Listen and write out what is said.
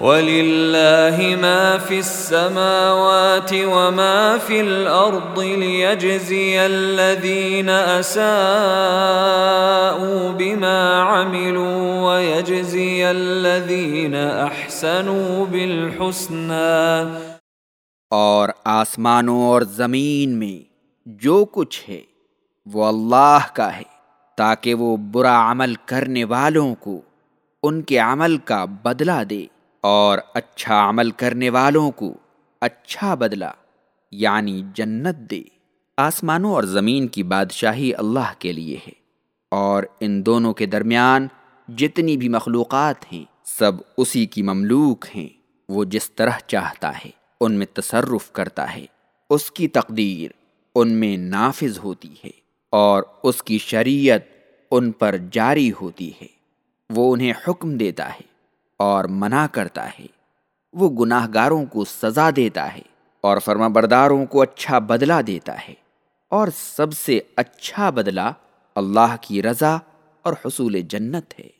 وَلِلَّهِ مَا فِي السَّمَاوَاتِ وَمَا فِي الْأَرْضِ لِيَجْزِيَ الَّذِينَ أَسَاءُوا بِمَا عَمِلُوا وَيَجْزِيَ الَّذِينَ أَحْسَنُوا بِالْحُسْنَى اور آسمانوں اور زمین میں جو کچھ ہے، وہ اللہ کا ہے، تاکہ وہ برا عمل کرنے والوں کو ان کے عمل کا بدلہ دے۔ اور اچھا عمل کرنے والوں کو اچھا بدلہ یعنی جنت دے۔ آسمانوں اور زمین کی بادشاہی اللہ کے لیے ہے، اور ان دونوں کے درمیان جتنی بھی مخلوقات ہیں، سب اسی کی مملوک ہیں۔ وہ جس طرح چاہتا ہے، ان میں تصرف کرتا ہے۔ اس کی تقدیر ان میں نافذ ہوتی ہے، اور اس کی شریعت ان پر جاری ہوتی ہے۔ وہ انہیں حکم دیتا ہے۔ اور منع کرتا ہے۔ وہ گناہ گاروں کو سزا دیتا ہے اور فرما برداروں کو اچھا بدلہ دیتا ہے۔ اور سب سے اچھا بدلہ اللہ کی رضا اور حصول جنت ہے۔